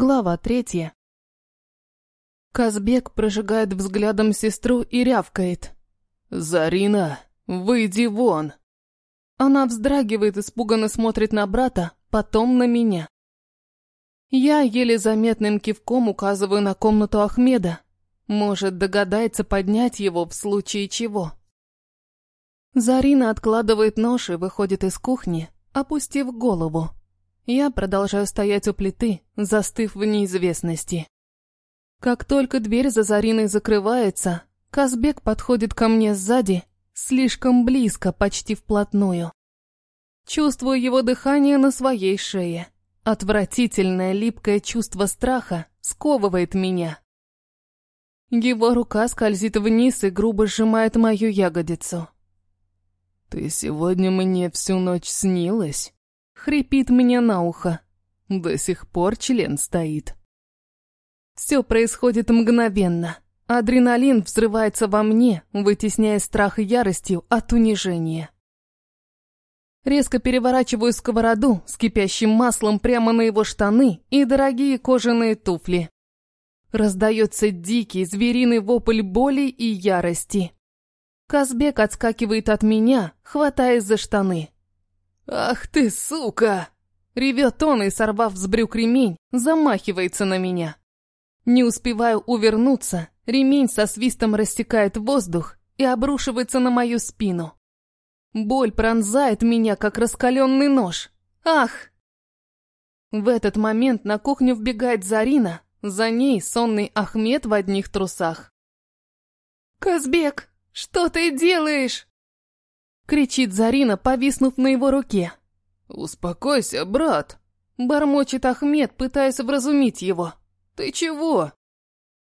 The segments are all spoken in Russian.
Глава третья. Казбек прожигает взглядом сестру и рявкает. «Зарина, выйди вон!» Она вздрагивает, испуганно смотрит на брата, потом на меня. Я еле заметным кивком указываю на комнату Ахмеда. Может, догадается поднять его в случае чего. Зарина откладывает нож и выходит из кухни, опустив голову. Я продолжаю стоять у плиты, застыв в неизвестности. Как только дверь за Зариной закрывается, Казбек подходит ко мне сзади, слишком близко, почти вплотную. Чувствую его дыхание на своей шее. Отвратительное липкое чувство страха сковывает меня. Его рука скользит вниз и грубо сжимает мою ягодицу. «Ты сегодня мне всю ночь снилась?» Хрипит мне на ухо. До сих пор член стоит. Все происходит мгновенно. Адреналин взрывается во мне, вытесняя страх и яростью от унижения. Резко переворачиваю сковороду с кипящим маслом прямо на его штаны и дорогие кожаные туфли. Раздается дикий звериный вопль боли и ярости. Казбек отскакивает от меня, хватаясь за штаны. «Ах ты, сука!» Ревет он и, сорвав с брюк ремень, замахивается на меня. Не успеваю увернуться, ремень со свистом рассекает воздух и обрушивается на мою спину. Боль пронзает меня, как раскаленный нож. Ах! В этот момент на кухню вбегает Зарина, за ней сонный Ахмед в одних трусах. «Казбек, что ты делаешь?» Кричит Зарина, повиснув на его руке. «Успокойся, брат!» Бормочет Ахмед, пытаясь вразумить его. «Ты чего?»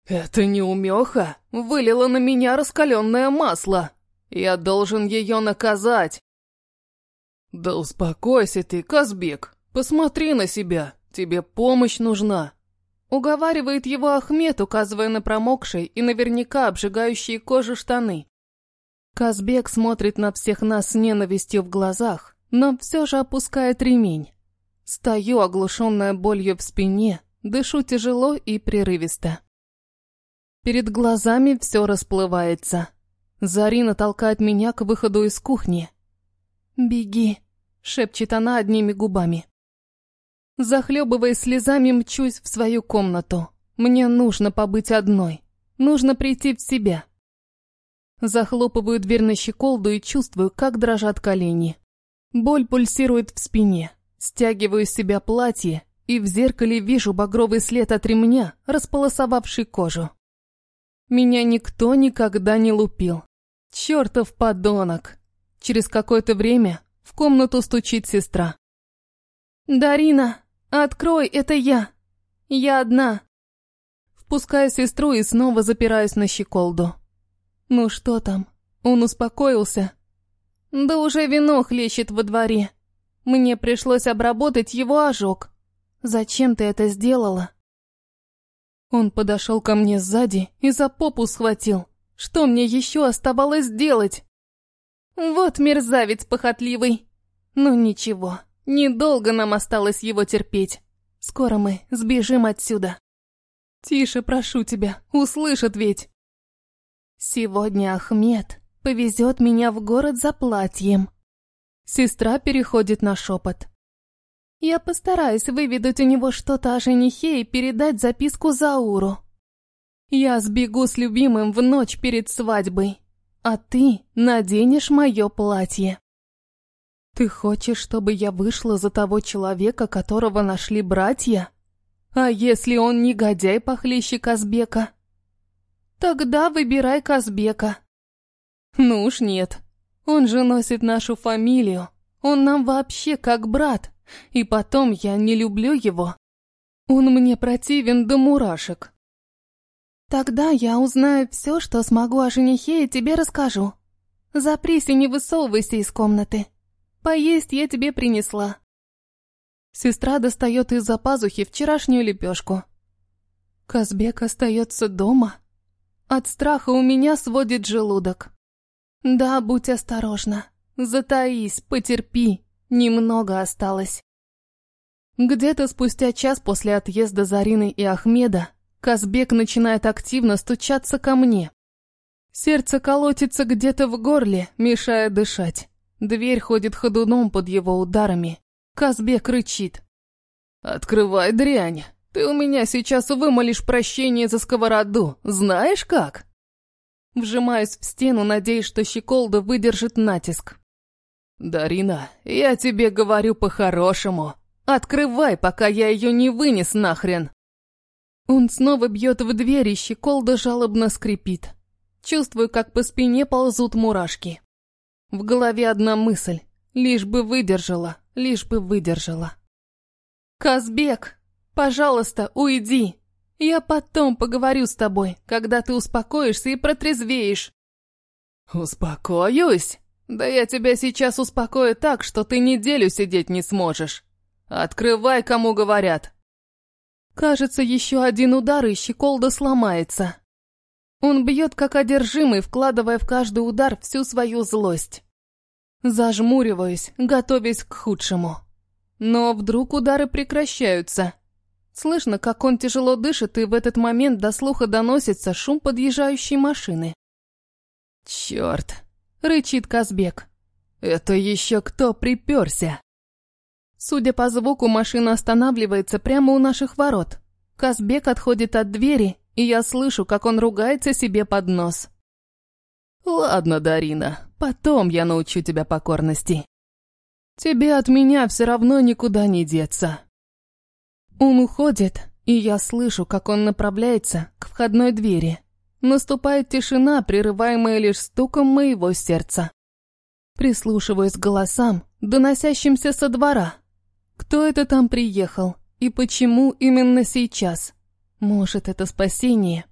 «Это неумеха вылила на меня раскаленное масло. Я должен ее наказать». «Да успокойся ты, Казбек. Посмотри на себя. Тебе помощь нужна». Уговаривает его Ахмед, указывая на промокшие и наверняка обжигающие кожу штаны. Казбек смотрит на всех нас с ненавистью в глазах, но все же опускает ремень. Стою, оглушенная болью в спине, дышу тяжело и прерывисто. Перед глазами все расплывается. Зарина толкает меня к выходу из кухни. «Беги», — шепчет она одними губами. Захлебываясь слезами, мчусь в свою комнату. Мне нужно побыть одной. Нужно прийти в себя. Захлопываю дверь на щеколду и чувствую, как дрожат колени. Боль пульсирует в спине. Стягиваю с себя платье и в зеркале вижу багровый след от ремня, располосовавший кожу. Меня никто никогда не лупил. Чертов подонок. Через какое-то время в комнату стучит сестра. «Дарина, открой, это я. Я одна». Впускаю сестру и снова запираюсь на щеколду. «Ну что там? Он успокоился?» «Да уже вино хлещет во дворе. Мне пришлось обработать его ожог. Зачем ты это сделала?» Он подошел ко мне сзади и за попу схватил. Что мне еще оставалось делать? Вот мерзавец похотливый. Ну ничего, недолго нам осталось его терпеть. Скоро мы сбежим отсюда. Тише, прошу тебя, услышат ведь. Сегодня Ахмед повезет меня в город за платьем. Сестра переходит на шепот. Я постараюсь выведать у него что-то о женихе и передать записку Зауру. Я сбегу с любимым в ночь перед свадьбой, а ты наденешь мое платье. Ты хочешь, чтобы я вышла за того человека, которого нашли братья? А если он негодяй похлеще Казбека? Тогда выбирай Казбека. Ну уж нет. Он же носит нашу фамилию. Он нам вообще как брат. И потом я не люблю его. Он мне противен до мурашек. Тогда я узнаю все, что смогу о женихе и тебе расскажу. Запрись и не высовывайся из комнаты. Поесть я тебе принесла. Сестра достает из-за пазухи вчерашнюю лепешку. Казбек остается дома. От страха у меня сводит желудок. Да, будь осторожна. Затаись, потерпи. Немного осталось. Где-то спустя час после отъезда Зарины и Ахмеда Казбек начинает активно стучаться ко мне. Сердце колотится где-то в горле, мешая дышать. Дверь ходит ходуном под его ударами. Казбек рычит. «Открывай, дрянь! Ты у меня сейчас вымолишь прощение за сковороду, знаешь как?» Вжимаюсь в стену, надеясь, что щеколда выдержит натиск. «Дарина, я тебе говорю по-хорошему. Открывай, пока я ее не вынес нахрен!» Он снова бьет в дверь, и щеколда жалобно скрипит. Чувствую, как по спине ползут мурашки. В голове одна мысль. Лишь бы выдержала, лишь бы выдержала. «Казбек, пожалуйста, уйди!» Я потом поговорю с тобой, когда ты успокоишься и протрезвеешь. Успокоюсь? Да я тебя сейчас успокою так, что ты неделю сидеть не сможешь. Открывай, кому говорят. Кажется, еще один удар, и щеколда сломается. Он бьет как одержимый, вкладывая в каждый удар всю свою злость. Зажмуриваюсь, готовясь к худшему. Но вдруг удары прекращаются. Слышно, как он тяжело дышит, и в этот момент до слуха доносится шум подъезжающей машины. «Черт!» — рычит Казбек. «Это еще кто приперся?» Судя по звуку, машина останавливается прямо у наших ворот. Казбек отходит от двери, и я слышу, как он ругается себе под нос. «Ладно, Дарина, потом я научу тебя покорности. Тебе от меня все равно никуда не деться». Он уходит, и я слышу, как он направляется к входной двери. Наступает тишина, прерываемая лишь стуком моего сердца. Прислушиваюсь к голосам, доносящимся со двора. Кто это там приехал? И почему именно сейчас? Может, это спасение?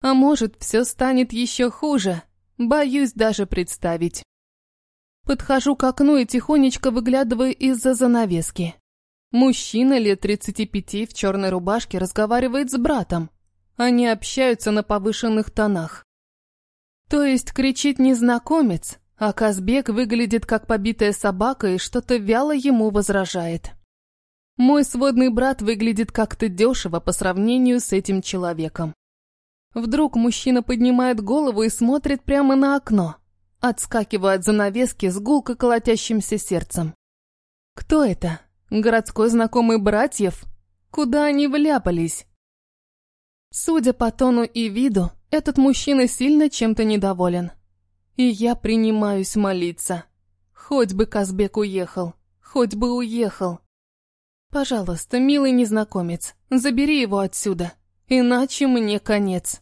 А может, все станет еще хуже? Боюсь даже представить. Подхожу к окну и тихонечко выглядываю из-за занавески. Мужчина лет 35 в черной рубашке разговаривает с братом. Они общаются на повышенных тонах. То есть кричит незнакомец, а Казбек выглядит как побитая собака и что-то вяло ему возражает. Мой сводный брат выглядит как-то дешево по сравнению с этим человеком. Вдруг мужчина поднимает голову и смотрит прямо на окно. Отскакиваю от занавески с гулко колотящимся сердцем. Кто это? Городской знакомый братьев? Куда они вляпались? Судя по тону и виду, этот мужчина сильно чем-то недоволен. И я принимаюсь молиться. Хоть бы Казбек уехал, хоть бы уехал. Пожалуйста, милый незнакомец, забери его отсюда, иначе мне конец.